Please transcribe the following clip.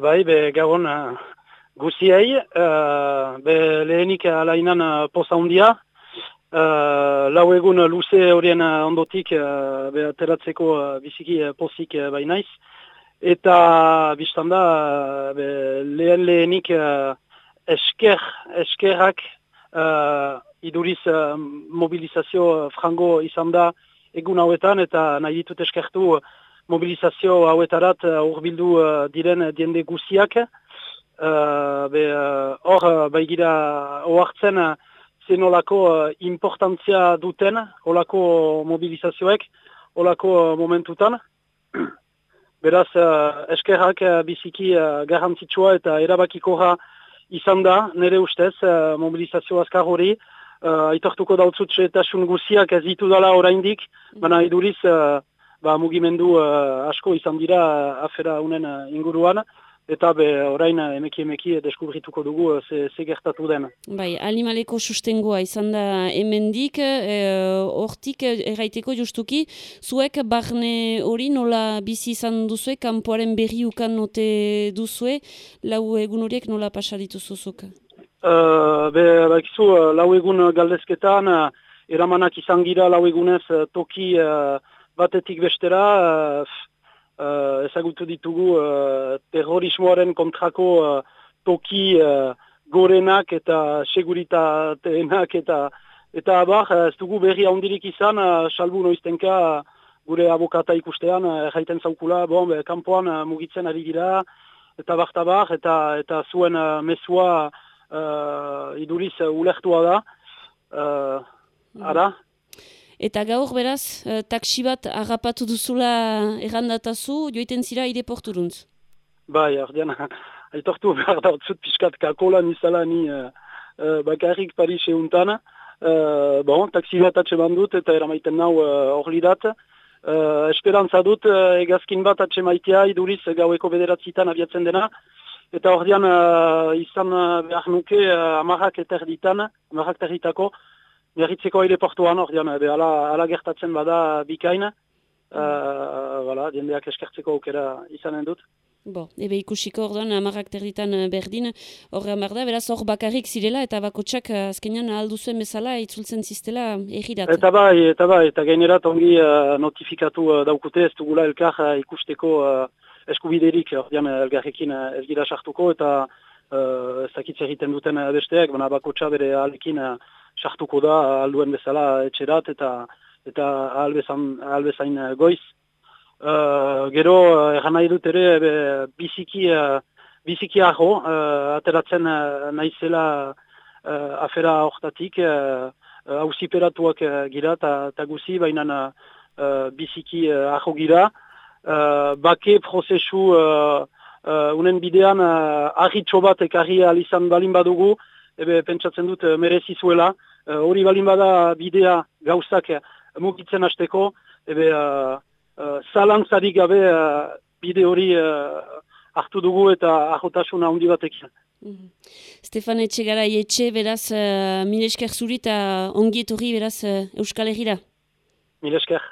bai, be gabon uh, guziei, uh, be lehenik alainan uh, poza hundia, uh, lau egun luze horien ondotik uh, be ateratzeko uh, biziki uh, pozik uh, bai naiz, eta biztanda uh, be, lehen lehenik uh, esker, eskerrak uh, iduriz uh, mobilizazio frango izan da egun hauetan, eta nahi ditut eskertu mobilizazio hauetarat urbildu uh, uh, diren diende guziak. Uh, hor, uh, baigira oartzen uh, zenolako uh, importantzia duten, olako mobilizazioek, olako momentutan. Beraz, uh, eskerrak uh, biziki uh, garantzitsua eta erabakikoa izan da, nire ustez, uh, mobilizazio azkar hori, uh, aitortuko dautzut eta guziak ez ditu dala oraindik, baina iduriz, uh, ba, mugimendu uh, asko izan dira uh, afera unen uh, inguruan, eta be orain emeki emeki deskubrituko dugu uh, ze, ze gertatu den. Bai, animaleko sustengoa izan da hemendik, hortik e, erraiteko justuki, zuek barne hori nola bizi izan duzue, kanpoaren berri ukan note duzue, lau egun horiek nola pasaditu zuzuk? Uh, be, bakizu, lau egun galdezketan, uh, eramanak izan gira lau egunez toki batetik bestera uh, uh, ezagutu ditugu uh, terrorismoaren kontrako uh, toki uh, gorenak eta seguritaatenak eta eta abar, ez dugu berri handirik izan, uh, salbu noiztenka gure abokata ikustean, uh, zaukula, bon, be, kanpoan uh, mugitzen ari gira, eta bartabar, eta, eta zuen uh, mesua uh, iduriz uh, ulertua da. Uh, ara, Eta gaur beraz, uh, taksi bat agapatu duzula errandatazu, joiten zira ide porturuntz? Bai, ardian, aitortu behar da otzut piskat kakola nizala ni uh, uh, bakarrik Paris euntan. Uh, bon, taksi bat atse bandut eta eramaiten nau hor lidat. Uh, esperantza dut uh, egazkin bat maitea iduriz gaueko bederatzitan abiatzen dena. Eta hor uh, izan behar nuke uh, amarrak eta erditan, amarrak territako, Berritzeko aireportuan hor, dian, ala, ala gertatzen bada bikaina, uh, voilà, diendeak eskertzeko aukera izanen dut. Bo, ebe ikusiko orduan, amarrak terditan eh, berdin, horre amar da, beraz hor bakarrik zirela, eta bakotsak eh, azkenean alduzuen bezala, itzultzen ziztela egirat. Eta bai, eta bai, eta gainerat ongi uh, notifikatu uh, daukute, ez dugula elkar uh, ikusteko uh, eskubiderik, ordean elgarrekin uh, ez gira sartuko, eta uh, ez egiten duten besteak, baina bakotsa bere alekin sartuko da alduen bezala etxerat eta eta albezain goiz. Uh, gero, egan nahi dut ere, be, biziki, uh, biziki aho, uh, ateratzen uh, naizela uh, afera hortatik, hausiperatuak uh, uh, gira eta guzi, baina uh, biziki uh, aho gira. Uh, bake prozesu uh, uh, unen bidean uh, ahitxo bat ekarri alizan balin badugu, ebe pentsatzen dut merezizuela, Eh, hori balin bada bidea gauzak eh, mugitzen hasteko, ebe uh, uh, zalantzarik gabe bide hori hartu dugu eta ahotasuna handi batekin. Mm -hmm. Stefan Etxegara etxe beraz uh, milesker zuri eta ongi beraz uh, Euskal Herriera. Milesker.